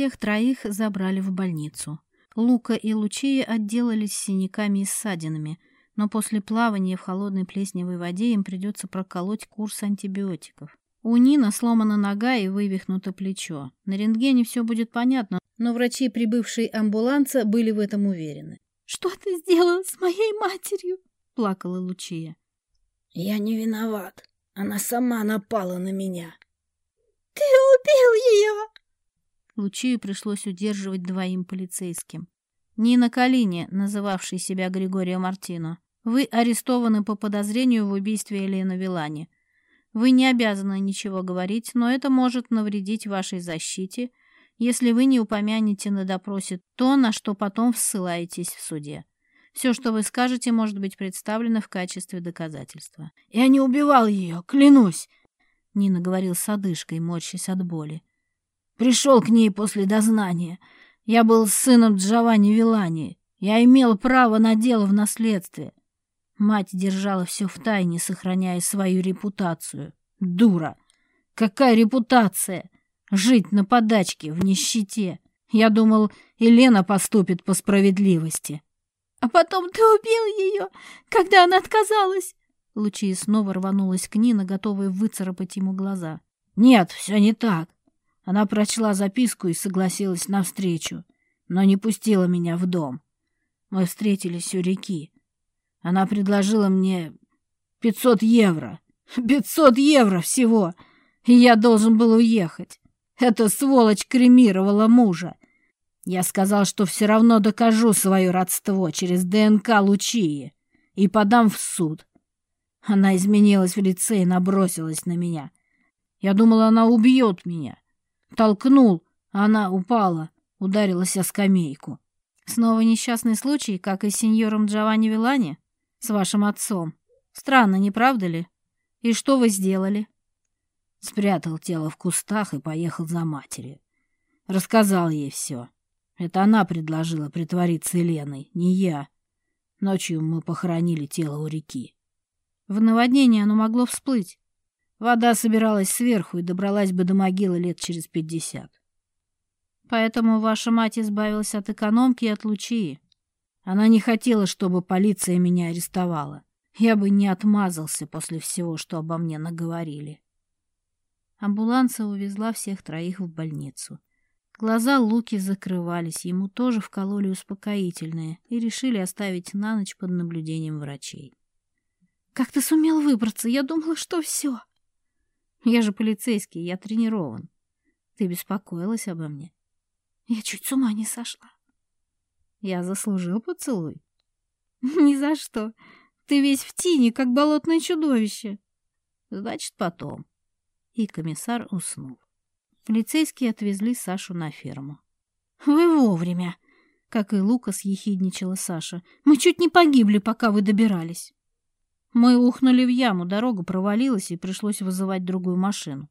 Всех троих забрали в больницу. Лука и Лучия отделались синяками и ссадинами, но после плавания в холодной плесневой воде им придется проколоть курс антибиотиков. У Нина сломана нога и вывихнуто плечо. На рентгене все будет понятно, но врачи, прибывшие амбуланса, были в этом уверены. «Что ты сделал с моей матерью?» — плакала Лучия. «Я не виноват. Она сама напала на меня». «Ты убил ее!» Лучию пришлось удерживать двоим полицейским. Нина Калини, называвший себя Григория Мартино, вы арестованы по подозрению в убийстве Елены Вилани. Вы не обязаны ничего говорить, но это может навредить вашей защите, если вы не упомянете на допросе то, на что потом ссылаетесь в суде. Все, что вы скажете, может быть представлено в качестве доказательства. «Я не убивал ее, клянусь!» Нина говорил с одышкой, морщась от боли. Пришел к ней после дознания. Я был сыном Джованни Вилани. Я имел право на дело в наследстве. Мать держала все в тайне, сохраняя свою репутацию. Дура! Какая репутация? Жить на подачке, в нищете. Я думал, Елена поступит по справедливости. А потом ты убил ее, когда она отказалась. Лучи снова рванулась к Нина, готовая выцарапать ему глаза. Нет, все не так. Она прочла записку и согласилась навстречу, но не пустила меня в дом. Мы встретились у реки. Она предложила мне 500 евро. 500 евро всего! И я должен был уехать. Эта сволочь кремировала мужа. Я сказал, что все равно докажу свое родство через ДНК Лучии и подам в суд. Она изменилась в лице и набросилась на меня. Я думала, она убьет меня. Толкнул, а она упала, ударилась о скамейку. Снова несчастный случай, как и с сеньором Джованни Вилани? С вашим отцом. Странно, не правда ли? И что вы сделали? Спрятал тело в кустах и поехал за матерью. Рассказал ей все. Это она предложила притвориться Еленой, не я. Ночью мы похоронили тело у реки. В наводнении оно могло всплыть. Вода собиралась сверху и добралась бы до могилы лет через пятьдесят. Поэтому ваша мать избавилась от экономки и от Лучии. Она не хотела, чтобы полиция меня арестовала. Я бы не отмазался после всего, что обо мне наговорили. Амбуланса увезла всех троих в больницу. Глаза Луки закрывались, ему тоже вкололи успокоительные и решили оставить на ночь под наблюдением врачей. «Как ты сумел выбраться? Я думала, что все!» Я же полицейский, я тренирован. Ты беспокоилась обо мне. Я чуть с ума не сошла. Я заслужил поцелуй? Ни за что. Ты весь в тени, как болотное чудовище. Значит, потом. И комиссар уснул. Полицейские отвезли Сашу на ферму. Вы вовремя, как и Лукас ехидничала Саша. Мы чуть не погибли, пока вы добирались. Мы ухнули в яму, дорога провалилась, и пришлось вызывать другую машину.